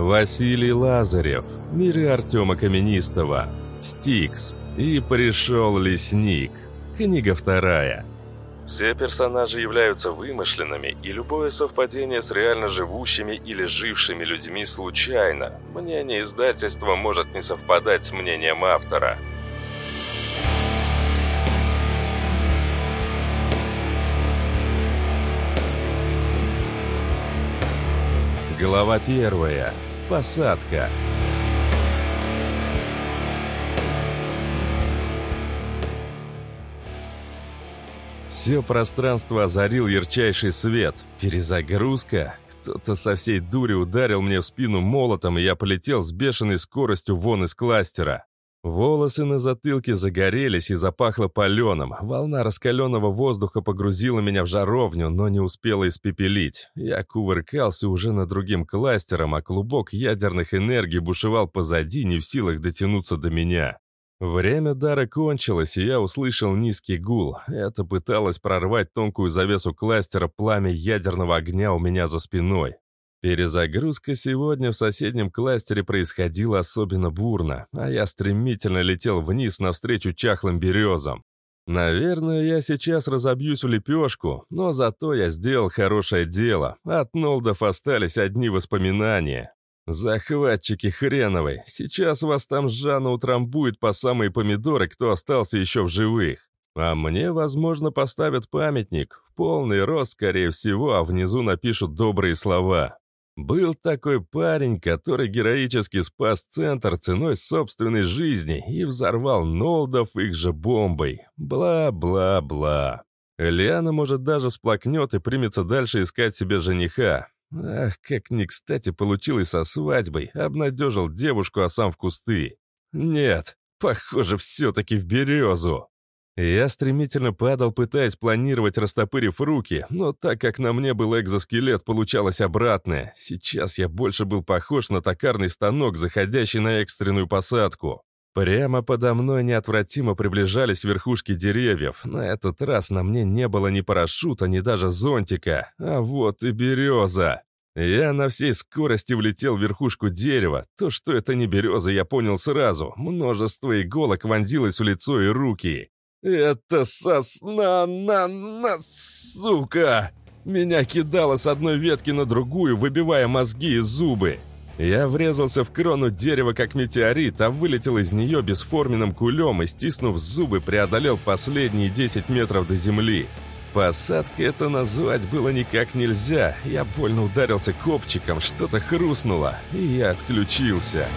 Василий Лазарев, миры Артема Каменистого, Стикс и пришел лесник. Книга вторая. Все персонажи являются вымышленными, и любое совпадение с реально живущими или жившими людьми случайно. Мнение издательства может не совпадать с мнением автора. Глава первая. Посадка. Все пространство озарил ярчайший свет. Перезагрузка. Кто-то со всей дури ударил мне в спину молотом, и я полетел с бешеной скоростью вон из кластера. Волосы на затылке загорелись и запахло паленым. Волна раскаленного воздуха погрузила меня в жаровню, но не успела испепелить. Я кувыркался уже над другим кластером, а клубок ядерных энергий бушевал позади, не в силах дотянуться до меня. Время дара кончилось, и я услышал низкий гул. Это пыталось прорвать тонкую завесу кластера пламя ядерного огня у меня за спиной. Перезагрузка сегодня в соседнем кластере происходила особенно бурно, а я стремительно летел вниз навстречу чахлым березам. Наверное, я сейчас разобьюсь в лепешку, но зато я сделал хорошее дело. От Нолдов остались одни воспоминания. Захватчики хреновой, сейчас вас там Жанна утрамбует по самые помидоры, кто остался еще в живых. А мне, возможно, поставят памятник, в полный рост, скорее всего, а внизу напишут добрые слова. Был такой парень, который героически спас центр ценой собственной жизни и взорвал Нолдов их же бомбой. Бла-бла-бла. Лиана, может, даже всплакнет и примется дальше искать себе жениха. Ах, как не кстати получилось со свадьбой, обнадежил девушку, а сам в кусты. Нет, похоже, все-таки в березу. Я стремительно падал, пытаясь планировать, растопырив руки, но так как на мне был экзоскелет, получалось обратное. Сейчас я больше был похож на токарный станок, заходящий на экстренную посадку. Прямо подо мной неотвратимо приближались верхушки деревьев. На этот раз на мне не было ни парашюта, ни даже зонтика. А вот и береза. Я на всей скорости влетел в верхушку дерева. То, что это не береза, я понял сразу. Множество иголок вонзилось в лицо и руки. «Это сосна на на сука!» Меня кидало с одной ветки на другую, выбивая мозги и зубы. Я врезался в крону дерева как метеорит, а вылетел из нее бесформенным кулем и, стиснув зубы, преодолел последние 10 метров до земли. Посадкой это назвать было никак нельзя. Я больно ударился копчиком, что-то хрустнуло, и я отключился.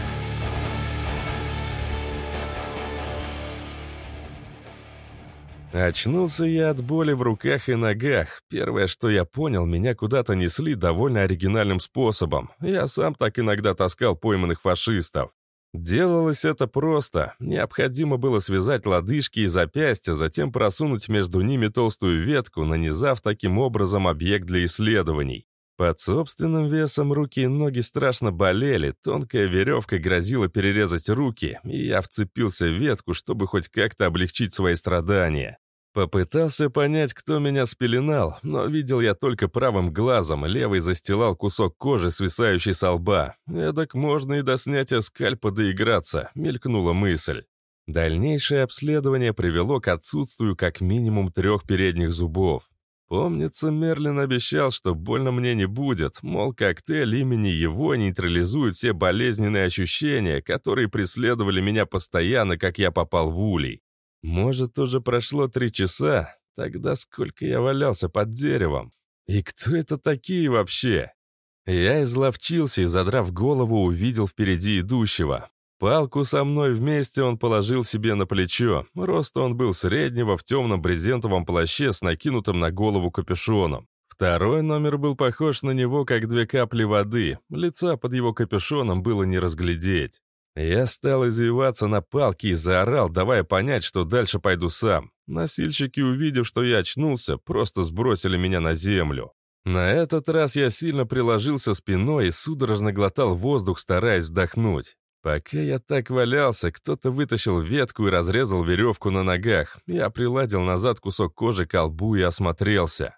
Очнулся я от боли в руках и ногах. Первое, что я понял, меня куда-то несли довольно оригинальным способом. Я сам так иногда таскал пойманных фашистов. Делалось это просто. Необходимо было связать лодыжки и запястья, затем просунуть между ними толстую ветку, нанизав таким образом объект для исследований. Под собственным весом руки и ноги страшно болели, тонкая веревка грозила перерезать руки, и я вцепился в ветку, чтобы хоть как-то облегчить свои страдания. Попытался понять, кто меня спеленал, но видел я только правым глазом, левый застилал кусок кожи, свисающий со лба. Эдак можно и до снятия скальпа доиграться, мелькнула мысль. Дальнейшее обследование привело к отсутствию как минимум трех передних зубов. Помнится, Мерлин обещал, что больно мне не будет, мол, коктейль имени его нейтрализует все болезненные ощущения, которые преследовали меня постоянно, как я попал в улей. Может, уже прошло три часа? Тогда сколько я валялся под деревом? И кто это такие вообще? Я изловчился и, задрав голову, увидел впереди идущего. Палку со мной вместе он положил себе на плечо. Роста он был среднего в темном брезентовом плаще с накинутым на голову капюшоном. Второй номер был похож на него, как две капли воды. Лица под его капюшоном было не разглядеть. Я стал извиваться на палке и заорал, давая понять, что дальше пойду сам. Носильщики, увидев, что я очнулся, просто сбросили меня на землю. На этот раз я сильно приложился спиной и судорожно глотал воздух, стараясь вдохнуть. Пока я так валялся, кто-то вытащил ветку и разрезал веревку на ногах. Я приладил назад кусок кожи к колбу и осмотрелся.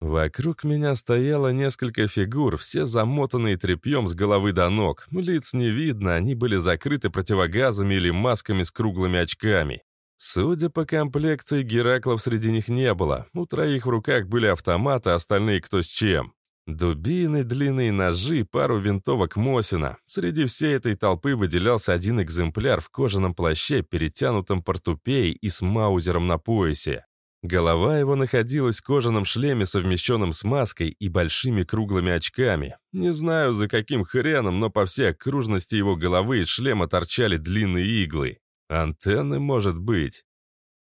Вокруг меня стояло несколько фигур, все замотанные тряпьем с головы до ног. Лиц не видно, они были закрыты противогазами или масками с круглыми очками. Судя по комплекции, Гераклов среди них не было. У троих в руках были автоматы, остальные кто с чем. Дубины, длинные ножи, пару винтовок Мосина. Среди всей этой толпы выделялся один экземпляр в кожаном плаще, перетянутом портупеей и с маузером на поясе. Голова его находилась в кожаном шлеме, совмещенном с маской и большими круглыми очками. Не знаю, за каким хреном, но по всей окружности его головы из шлема торчали длинные иглы. Антенны, может быть.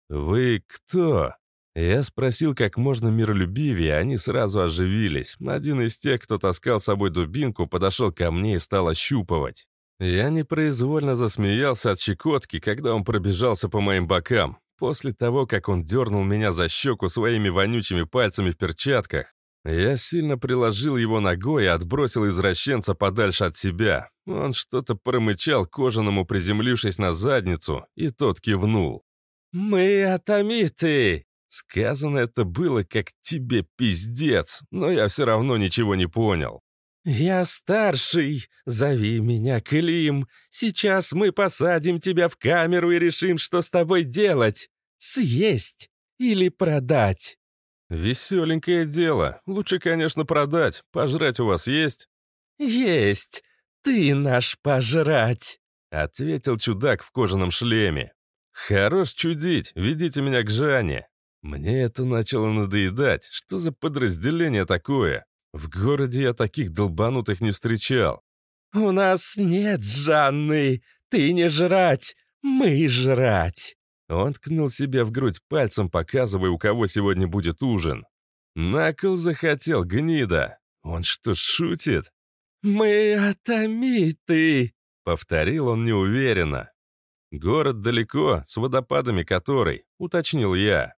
«Вы кто?» Я спросил как можно миролюбивее, они сразу оживились. Один из тех, кто таскал с собой дубинку, подошел ко мне и стал ощупывать. Я непроизвольно засмеялся от щекотки, когда он пробежался по моим бокам. После того, как он дернул меня за щеку своими вонючими пальцами в перчатках, я сильно приложил его ногой и отбросил извращенца подальше от себя. Он что-то промычал кожаному, приземлившись на задницу, и тот кивнул. «Мы атомиты!» Сказано это было как тебе пиздец, но я все равно ничего не понял. «Я старший, зови меня Клим. Сейчас мы посадим тебя в камеру и решим, что с тобой делать. Съесть или продать». «Веселенькое дело. Лучше, конечно, продать. Пожрать у вас есть?» «Есть. Ты наш пожрать», — ответил чудак в кожаном шлеме. «Хорош чудить. Ведите меня к Жанне». Мне это начало надоедать. Что за подразделение такое? В городе я таких долбанутых не встречал. «У нас нет Жанны! Ты не жрать! Мы жрать!» Он ткнул себе в грудь пальцем, показывая, у кого сегодня будет ужин. Накол захотел, гнида. Он что, шутит? «Мы атомиты!» — повторил он неуверенно. «Город далеко, с водопадами который», — уточнил я.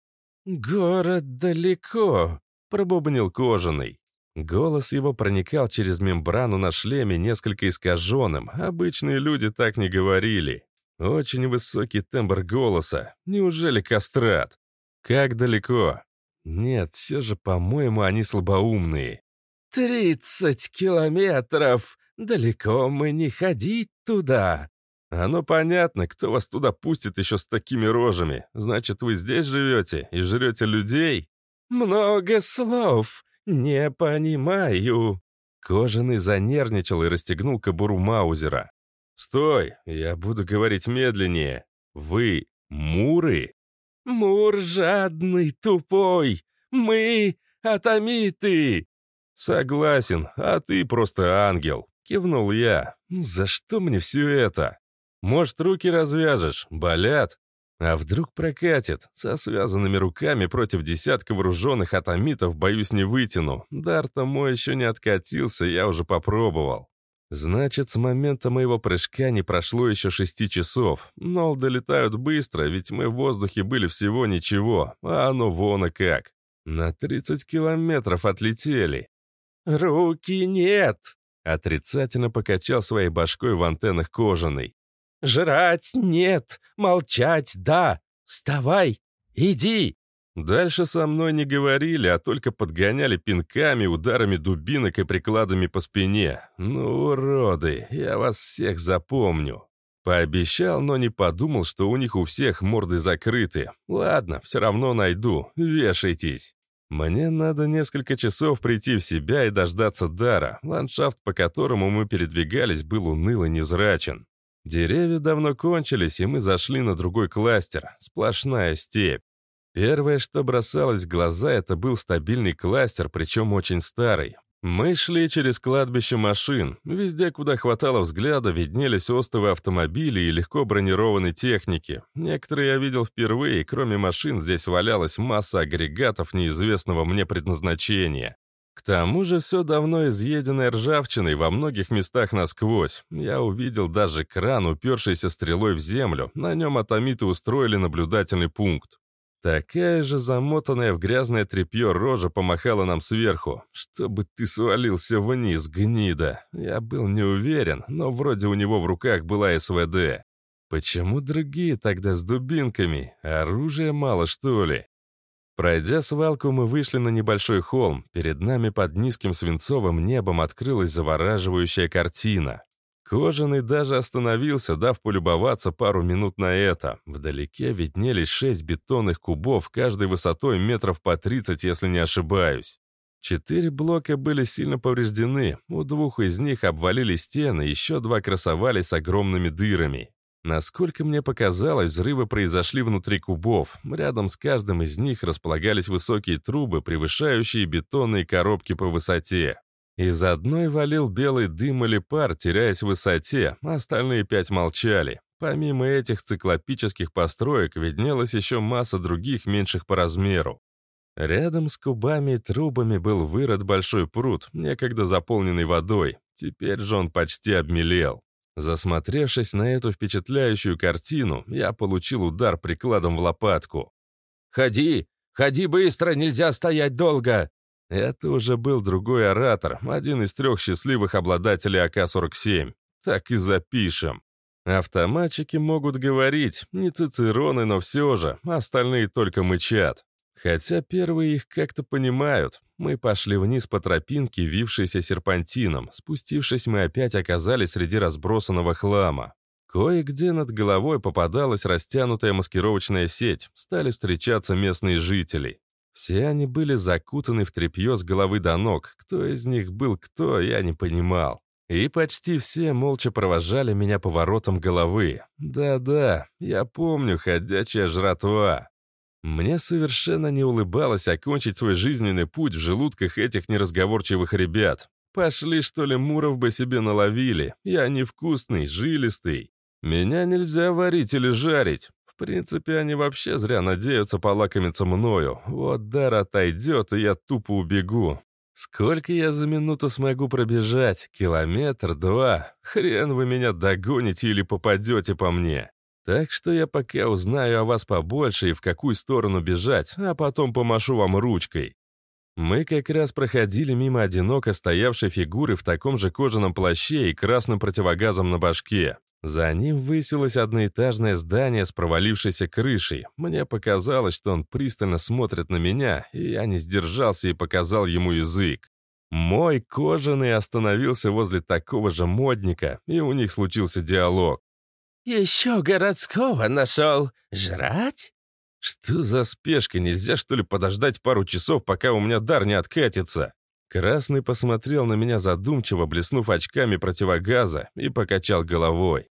«Город далеко», — пробубнил кожаный. Голос его проникал через мембрану на шлеме несколько искаженным. Обычные люди так не говорили. Очень высокий тембр голоса. Неужели кастрат? Как далеко? Нет, все же, по-моему, они слабоумные. «Тридцать километров! Далеко мы не ходить туда!» «Оно понятно, кто вас туда пустит еще с такими рожами. Значит, вы здесь живете и жрете людей?» «Много слов. Не понимаю». Кожаный занервничал и расстегнул кобуру Маузера. «Стой! Я буду говорить медленнее. Вы муры?» «Мур жадный, тупой. Мы атомиты!» «Согласен, а ты просто ангел», — кивнул я. «За что мне все это?» Может, руки развяжешь? Болят? А вдруг прокатит? Со связанными руками против десятка вооруженных атомитов, боюсь, не вытяну. Дар-то мой еще не откатился, я уже попробовал. Значит, с момента моего прыжка не прошло еще шести часов. Нол долетают быстро, ведь мы в воздухе были всего ничего, а оно вон и как. На 30 километров отлетели. «Руки нет!» Отрицательно покачал своей башкой в антеннах кожаный. Жрать нет, молчать да. Вставай, иди. Дальше со мной не говорили, а только подгоняли пинками, ударами дубинок и прикладами по спине. Ну, уроды, я вас всех запомню. Пообещал, но не подумал, что у них у всех морды закрыты. Ладно, все равно найду, вешайтесь. Мне надо несколько часов прийти в себя и дождаться дара. Ландшафт, по которому мы передвигались, был уныл и невзрачен. Деревья давно кончились, и мы зашли на другой кластер. Сплошная степь. Первое, что бросалось в глаза, это был стабильный кластер, причем очень старый. Мы шли через кладбище машин. Везде, куда хватало взгляда, виднелись остовы автомобилей и легко бронированной техники. Некоторые я видел впервые, кроме машин здесь валялась масса агрегатов неизвестного мне предназначения. К тому же все давно изъеденное ржавчиной во многих местах насквозь. Я увидел даже кран, упершийся стрелой в землю. На нем атомиты устроили наблюдательный пункт. Такая же замотанная в грязное тряпье рожа помахала нам сверху. «Чтобы ты свалился вниз, гнида!» Я был не уверен, но вроде у него в руках была СВД. Почему другие тогда с дубинками? Оружия мало, что ли? Пройдя свалку, мы вышли на небольшой холм. Перед нами под низким свинцовым небом открылась завораживающая картина. Кожаный даже остановился, дав полюбоваться пару минут на это. Вдалеке виднелись шесть бетонных кубов, каждой высотой метров по 30, если не ошибаюсь. Четыре блока были сильно повреждены, у двух из них обвалили стены, еще два красовались огромными дырами. Насколько мне показалось, взрывы произошли внутри кубов. Рядом с каждым из них располагались высокие трубы, превышающие бетонные коробки по высоте. Из одной валил белый дым или пар, теряясь в высоте, а остальные пять молчали. Помимо этих циклопических построек виднелась еще масса других меньших по размеру. Рядом с кубами и трубами был вырод большой пруд, некогда заполненный водой. Теперь же он почти обмелел. Засмотревшись на эту впечатляющую картину, я получил удар прикладом в лопатку. «Ходи! Ходи быстро! Нельзя стоять долго!» Это уже был другой оратор, один из трех счастливых обладателей АК-47. Так и запишем. Автоматчики могут говорить, не цицероны, но все же, остальные только мычат. Хотя первые их как-то понимают. Мы пошли вниз по тропинке, вившейся серпантином. Спустившись, мы опять оказались среди разбросанного хлама. Кое-где над головой попадалась растянутая маскировочная сеть. Стали встречаться местные жители. Все они были закутаны в тряпье с головы до ног. Кто из них был кто, я не понимал. И почти все молча провожали меня поворотом головы. Да-да, я помню, ходячая жратва. Мне совершенно не улыбалось окончить свой жизненный путь в желудках этих неразговорчивых ребят. Пошли, что ли, муров бы себе наловили. Я невкусный, жилистый. Меня нельзя варить или жарить. В принципе, они вообще зря надеются полакомиться мною. Вот дар отойдет, и я тупо убегу. Сколько я за минуту смогу пробежать? Километр, два? Хрен вы меня догоните или попадете по мне. Так что я пока узнаю о вас побольше и в какую сторону бежать, а потом помашу вам ручкой. Мы как раз проходили мимо одиноко стоявшей фигуры в таком же кожаном плаще и красным противогазом на башке. За ним высилось одноэтажное здание с провалившейся крышей. Мне показалось, что он пристально смотрит на меня, и я не сдержался и показал ему язык. Мой кожаный остановился возле такого же модника, и у них случился диалог. «Еще городского нашел. Жрать?» «Что за спешка? Нельзя, что ли, подождать пару часов, пока у меня дар не откатится?» Красный посмотрел на меня задумчиво, блеснув очками противогаза, и покачал головой.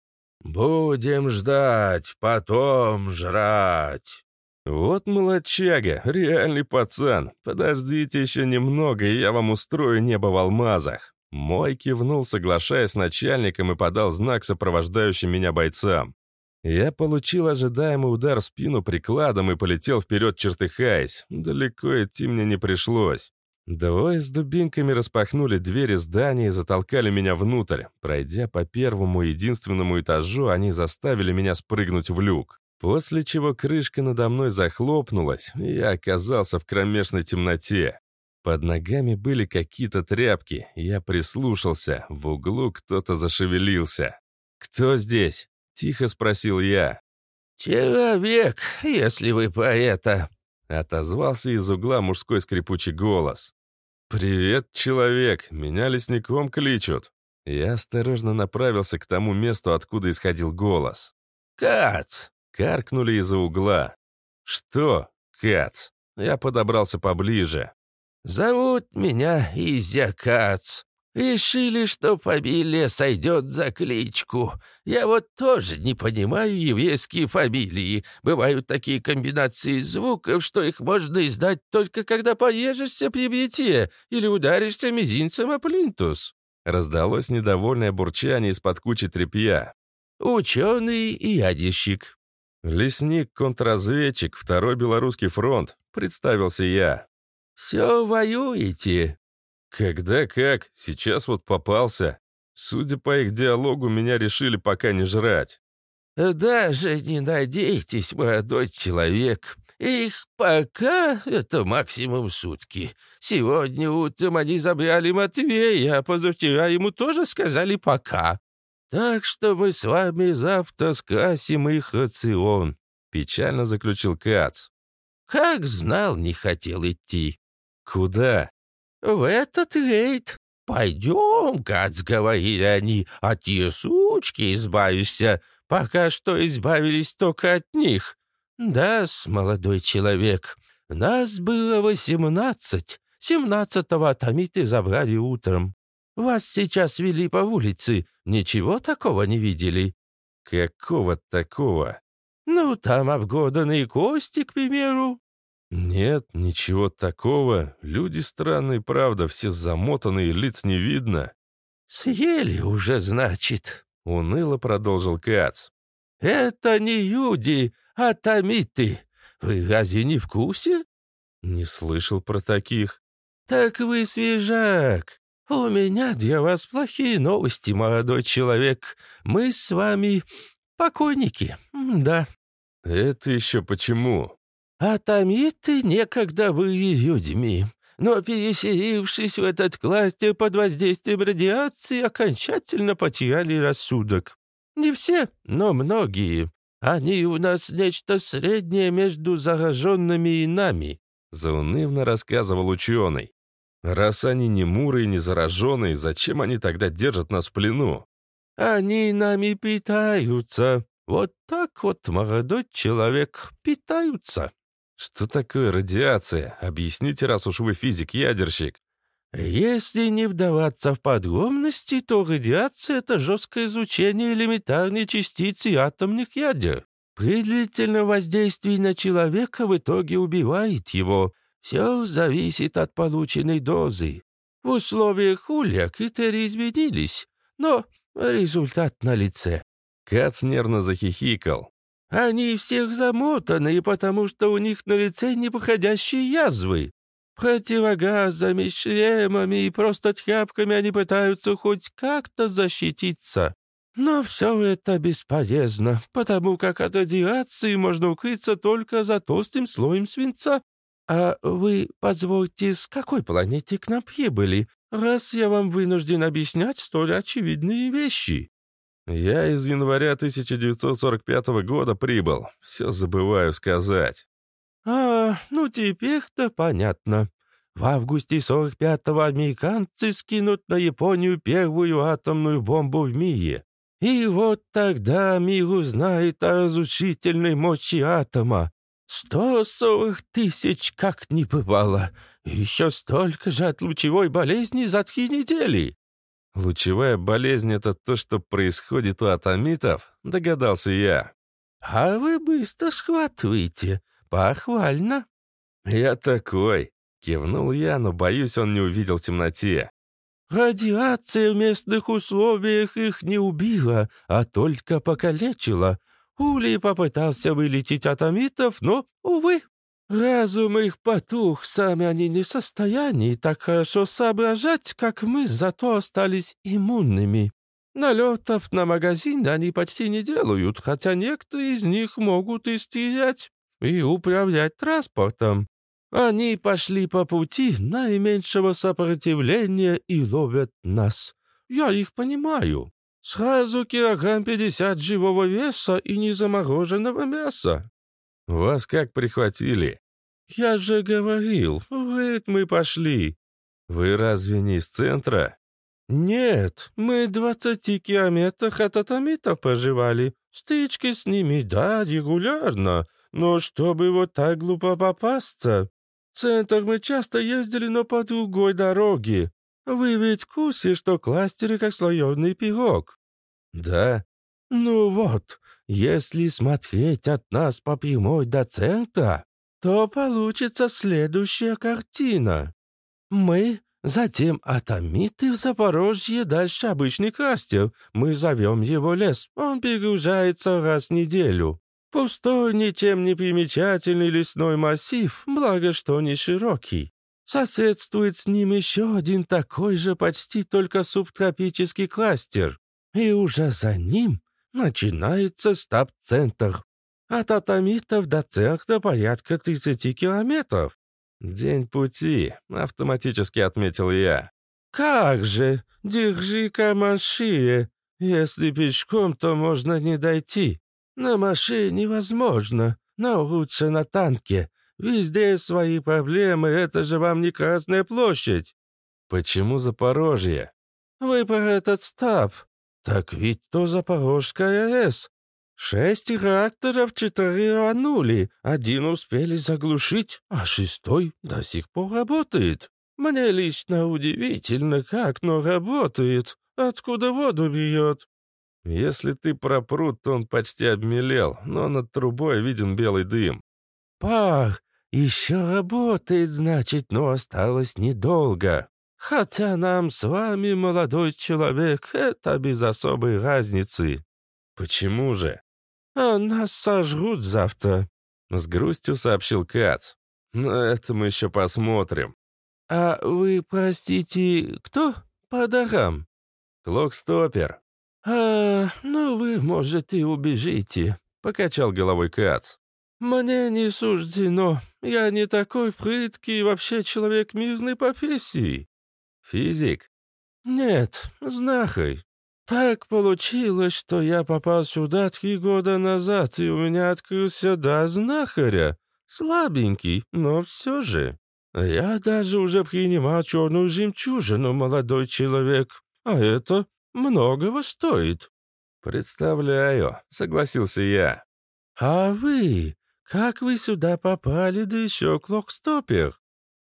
«Будем ждать, потом жрать». «Вот молочага, реальный пацан. Подождите еще немного, и я вам устрою небо в алмазах». Мой кивнул, соглашаясь с начальником, и подал знак сопровождающим меня бойцам. Я получил ожидаемый удар в спину прикладом и полетел вперед, чертыхаясь. Далеко идти мне не пришлось. Двое с дубинками распахнули двери здания и затолкали меня внутрь. Пройдя по первому единственному этажу, они заставили меня спрыгнуть в люк. После чего крышка надо мной захлопнулась, и я оказался в кромешной темноте. Под ногами были какие-то тряпки. Я прислушался. В углу кто-то зашевелился. «Кто здесь?» — тихо спросил я. «Человек, если вы поэта», — отозвался из угла мужской скрипучий голос. «Привет, человек! Меня лесником кличут!» Я осторожно направился к тому месту, откуда исходил голос. «Кац!» — каркнули из-за угла. «Что, Кац?» Я подобрался поближе. «Зовут меня Изя Кац. Решили, что фамилия сойдет за кличку. Я вот тоже не понимаю еврейские фамилии. Бывают такие комбинации звуков, что их можно издать только когда поежишься при бритье или ударишься мизинцем о плинтус». Раздалось недовольное бурчание из-под кучи тряпья. «Ученый и ядищик». «Лесник, контрразведчик, второй белорусский фронт», — представился я. «Все воюете?» «Когда как? Сейчас вот попался. Судя по их диалогу, меня решили пока не жрать». «Даже не надейтесь, молодой человек. Их пока — это максимум сутки. Сегодня утром они забрали Матвея, а позавчера ему тоже сказали «пока». Так что мы с вами завтра скасим их рацион», — печально заключил Кац. Как знал, не хотел идти. Куда? В этот рейд. Пойдем, Кац, говорили они, от те сучки избавишься. Пока что избавились только от них. Да, молодой человек, нас было восемнадцать. Семнадцатого томиты забрали утром. Вас сейчас вели по улице. Ничего такого не видели?» «Какого такого?» «Ну, там обглоданные кости, к примеру». «Нет, ничего такого. Люди странные, правда, все замотанные, лиц не видно». «Съели уже, значит», — уныло продолжил Кац. «Это не люди, а томиты. Вы разве не в курсе?» «Не слышал про таких». «Так вы свежак. У меня для вас плохие новости, молодой человек. Мы с вами покойники, да». «Это еще почему?» «А томиты некогда были людьми, но, переселившись в этот кластер под воздействием радиации, окончательно потеряли рассудок. Не все, но многие. Они у нас нечто среднее между зараженными и нами», заунывно рассказывал ученый. Раз они не муры и не зараженные, зачем они тогда держат нас в плену? Они нами питаются. Вот так вот, молодой человек, питаются. Что такое радиация? Объясните, раз уж вы физик-ядерщик. Если не вдаваться в подробности, то радиация — это жесткое изучение элементарной частицы атомных ядер. При длительном воздействии на человека в итоге убивает его — все зависит от полученной дозы. В условиях улья критерии изменились, но результат налице». Кац нервно захихикал. «Они всех замотаны, потому что у них на лице непоходящие язвы. Противогазами, шлемами и просто тряпками они пытаются хоть как-то защититься. Но все это бесполезно, потому как от радиации можно укрыться только за толстым слоем свинца. «А вы, позвольте, с какой планеты к нам прибыли, раз я вам вынужден объяснять столь очевидные вещи?» «Я из января 1945 года прибыл. Все забываю сказать». «А, ну теперь-то понятно. В августе 45-го американцы скинут на Японию первую атомную бомбу в мире. И вот тогда мир узнает о разрушительной мощи атома, Сто сорок тысяч как не бывало. еще столько же от лучевой болезни за три недели. Лучевая болезнь — это то, что происходит у атомитов, догадался я. А вы быстро схватываете. Похвально. Я такой. Кивнул я, но, боюсь, он не увидел в темноте. Радиация в местных условиях их не убила, а только покалечила. Улей попытался вылететь от амитов, но, увы, разум их потух, сами они не в состоянии так хорошо соображать, как мы, зато остались иммунными. Налетов на магазин они почти не делают, хотя некоторые из них могут и стрелять, и управлять транспортом. Они пошли по пути наименьшего сопротивления и ловят нас. Я их понимаю. Сразу килограмм пятьдесят живого веса и незамороженного мяса. Вас как прихватили? Я же говорил, в рейд мы пошли. Вы разве не из центра? Нет, мы двадцати километрах от атомитов поживали. Стычки с ними, да, регулярно. Но чтобы вот так глупо попасться... В центр мы часто ездили, но по другой дороге. Вы ведь в что кластеры как слоеный пирог?» «Да». «Ну вот, если смотреть от нас по прямой до центра, то получится следующая картина. Мы, затем атомиты в Запорожье, дальше обычный кластер. Мы зовем его лес, он перегружается раз в неделю. Пустой, ничем не примечательный лесной массив, благо что не широкий. Соседствует с ним еще один такой же почти только субтропический кластер. И уже за ним начинается стаб-центр. От атомитов до центра порядка 30 километров. «День пути», — автоматически отметил я. «Как же! Держи камашие! Если пешком, то можно не дойти. На машине невозможно, но лучше на танке. Везде свои проблемы, это же вам не Красная площадь». «Почему Запорожье?» «Вы про этот стаб. Так ведь то Запорожская АЭС. Шесть реакторов, четыре рванули, один успели заглушить, а шестой до сих пор работает. Мне лично удивительно, как, но работает. Откуда воду бьет?» «Если ты про пруд, то он почти обмелел, но над трубой виден белый дым». «Пар, еще работает, значит, но осталось недолго. Хотя нам с вами, молодой человек, это без особой разницы». «Почему же?» «А нас сожрут завтра», — с грустью сообщил Кац. «Но это мы еще посмотрим». «А вы, простите, кто? По дорам?» «Клокстопер». «А, ну вы, может, и убежите», — покачал головой Кац. «Мне не суждено. Я не такой прыткий и вообще человек мирной профессии». «Физик?» «Нет, знахарь. Так получилось, что я попал сюда три года назад, и у меня открылся дар знахаря. Слабенький, но все же. Я даже уже принимал черную жемчужину, молодой человек. А это многого стоит». «Представляю», — согласился я. «А вы? Как вы сюда попали, да еще клокстопер?»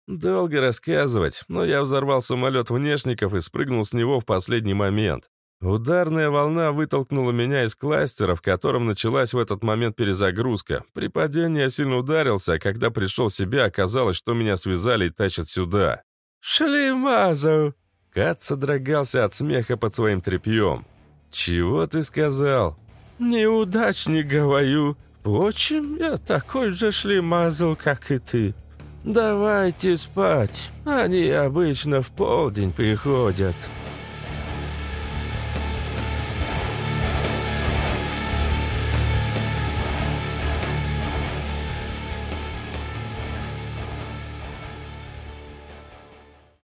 «Долго рассказывать, но я взорвал самолет внешников и спрыгнул с него в последний момент. Ударная волна вытолкнула меня из кластера, в котором началась в этот момент перезагрузка. При падении я сильно ударился, а когда пришел в себя, оказалось, что меня связали и тащат сюда. «Шлемазов!» Кат содрогался от смеха под своим тряпьем. «Чего ты сказал?» «Неудачник, говорю. Впрочем, я такой же шлемазл, как и ты. Давайте спать. Они обычно в полдень приходят».